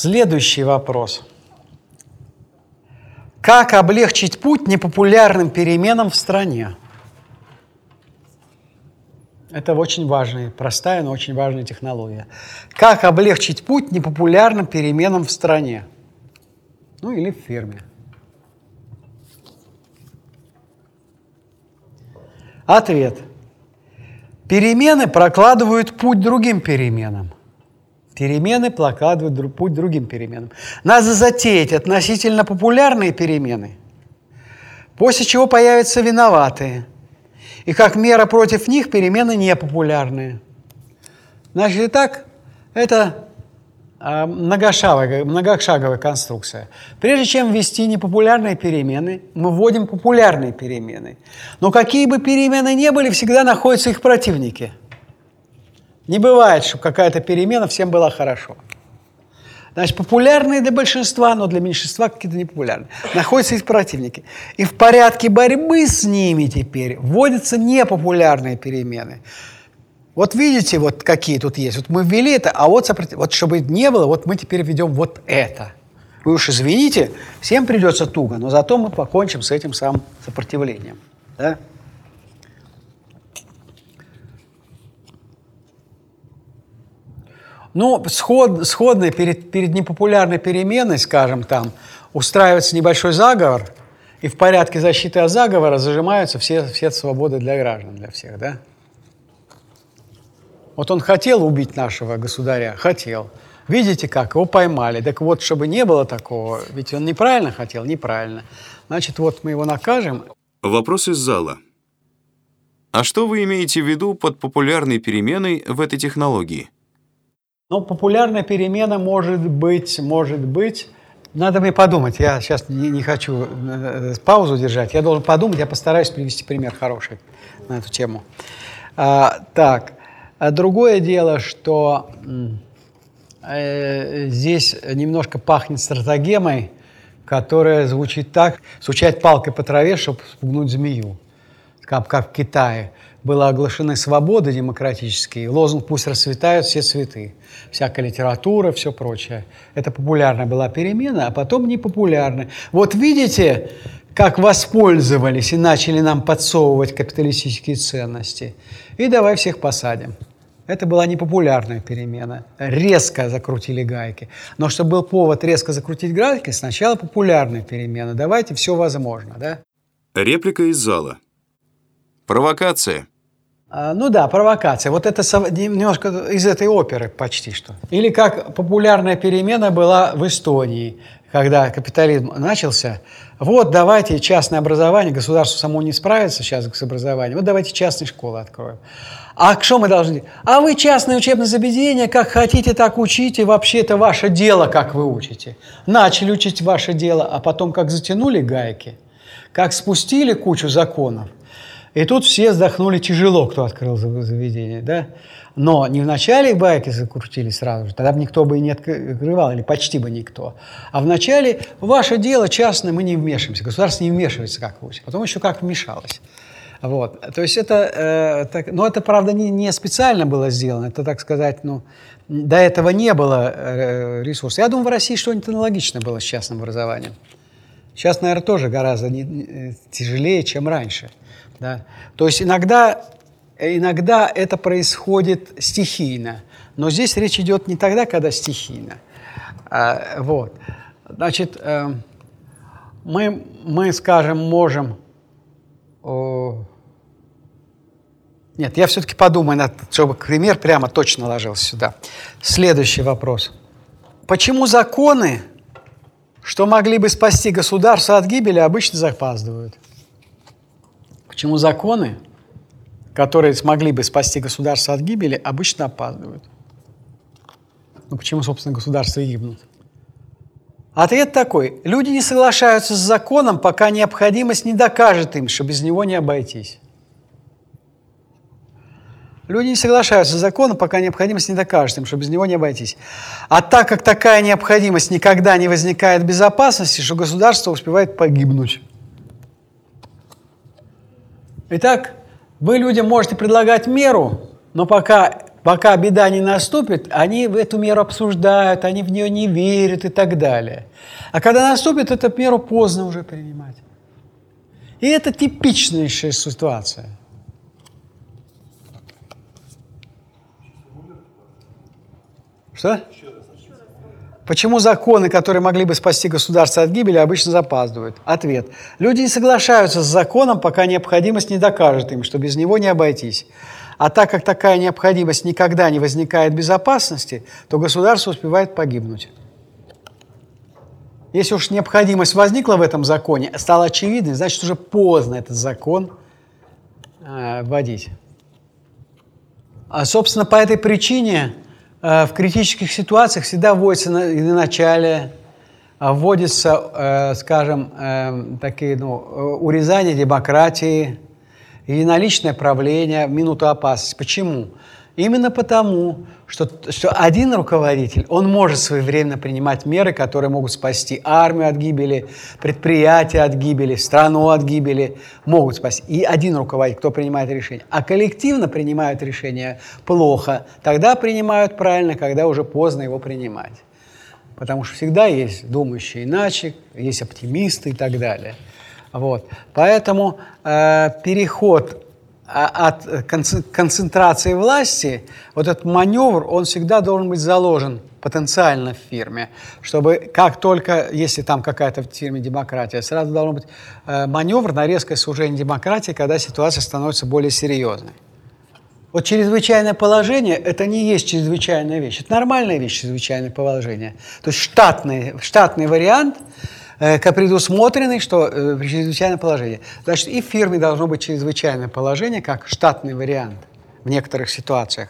Следующий вопрос. Как облегчить путь непопулярным переменам в стране? Это очень важная, простая, но очень важная технология. Как облегчить путь непопулярным переменам в стране? Ну или в фирме. Ответ. Перемены прокладывают путь другим переменам. Перемены прокладывают путь другим переменам. Надо затеять относительно популярные перемены, после чего появятся виноватые. И как мера против них перемены непопулярные. Значит, и так это а, многошаговая, многошаговая конструкция. Прежде чем ввести непопулярные перемены, мы вводим популярные перемены. Но какие бы перемены ни были, всегда находятся их противники – не бывает, чтобы какая-то перемена всем была хорошо. Значит, популярные для большинства, но для меньшинства какие-то непопулярные. Находятся их противники. И в порядке борьбы с ними теперь вводятся непопулярные перемены. Вот видите, вот какие тут есть. Вот мы ввели это, а вот, вот чтобы не было, вот мы теперь введем вот это. Вы уж извините, всем придется туго, но зато мы покончим с этим самым сопротивлением. Да? Ну, сход, сходно перед, перед непопулярной переменой, скажем, там, устраивается небольшой заговор, и в порядке защиты от заговора зажимаются все, все свободы для граждан, для всех, да? Вот он хотел убить нашего государя, хотел. Видите как, его поймали. Так вот, чтобы не было такого, ведь он неправильно хотел, неправильно. Значит, вот мы его накажем. Вопрос из зала. А что вы имеете в виду под популярной переменой в этой технологии? Ну, популярная перемена может быть, может быть, надо мне подумать, я сейчас не, не хочу э, паузу держать, я должен подумать, я постараюсь привести пример хороший на эту тему. А, так, а другое дело, что э, здесь немножко пахнет стратагемой, которая звучит так, стучать палкой по траве, чтобы спугнуть змею, как, как в Китае были оглашены свободы демократические, лозунг «пусть расцветают все цветы», всякая литература, все прочее. Это популярная была перемена, а потом непопулярная. Вот видите, как воспользовались и начали нам подсовывать капиталистические ценности. И давай всех посадим. Это была непопулярная перемена. Резко закрутили гайки. Но чтобы был повод резко закрутить гайки, сначала популярная перемена. Давайте все возможно, да? Реплика из зала. Провокация. А, ну да, провокация. Вот это немножко из этой оперы почти что. Или как популярная перемена была в Эстонии, когда капитализм начался. Вот давайте частное образование, государство само не справится сейчас с образованием, вот давайте частные школы откроем. А что мы должны? А вы частное учебное заведение, как хотите, так учите. Вообще это ваше дело, как вы учите. Начали учить ваше дело, а потом как затянули гайки, как спустили кучу законов, и тут все вздохнули тяжело, кто открыл заведение, да? Но не в начале байки закрутили сразу же, тогда бы никто бы не открывал, или почти бы никто. А в начале ваше дело частное, мы не вмешиваемся, государство не вмешивается, как вы Потом еще как вмешалось. Вот. То есть это, э, так, но это, правда, не, не специально было сделано, это, так сказать, ну, до этого не было э, ресурсов. Я думаю, в России что-нибудь аналогичное было с частным образованием. Сейчас, наверное, тоже гораздо не, не, тяжелее, чем раньше. Да? То есть иногда, иногда это происходит стихийно, но здесь речь идет не тогда, когда стихийно. А, вот. Значит, э, мы, мы, скажем, можем... Нет, я все-таки подумаю, чтобы пример прямо точно ложился сюда. Следующий вопрос. Почему законы, что могли бы спасти государство от гибели, обычно запаздывают? Почему законы, которые смогли бы спасти государство от гибели, обычно опаздывают? Ну почему, собственно, государства гибнут? Ответ такой. Люди не соглашаются с законом, пока необходимость не докажет им, что без него не обойтись. Люди не соглашаются с законом, пока необходимость не докажет им, что без него не обойтись. А так как такая необходимость никогда не возникает безопасности, что государство успевает погибнуть. Итак, вы людям можете предлагать меру, но пока пока беда не наступит, они эту меру обсуждают, они в нее не верят и так далее. А когда наступит, эту меру поздно уже принимать. И это типичнейшая ситуация. Что? Почему законы, которые могли бы спасти государство от гибели, обычно запаздывают? Ответ. Люди не соглашаются с законом, пока необходимость не докажет им, что без него не обойтись. А так как такая необходимость никогда не возникает без опасности, то государство успевает погибнуть. Если уж необходимость возникла в этом законе, стала очевидной, значит, уже поздно этот закон э, вводить. А, собственно, по этой причине в критических ситуациях всегда вводится на, на начале, э, вводится, э, скажем, э, такие, ну, э, урезание демократии, единоличное правление в минуту опасности. Почему? Именно потому, что, что один руководитель, он может своевременно принимать меры, которые могут спасти армию от гибели, предприятия от гибели, страну от гибели, могут спасти. И один руководитель, кто принимает решение. А коллективно принимают решение плохо, тогда принимают правильно, когда уже поздно его принимать. Потому что всегда есть думающие иначе, есть оптимисты и так далее. Вот. Поэтому э, переход от концентрации власти, вот этот маневр, он всегда должен быть заложен потенциально в фирме, чтобы как только, если там какая-то в фирме демократия, сразу должен быть э, маневр на резкое сужение демократии, когда ситуация становится более серьезной. Вот чрезвычайное положение – это не есть чрезвычайная вещь, это нормальная вещь, чрезвычайное положение. То есть штатный, штатный вариант – Э, предусмотренный, что э, чрезвычайное положение. Значит, и в фирме должно быть чрезвычайное положение, как штатный вариант в некоторых ситуациях.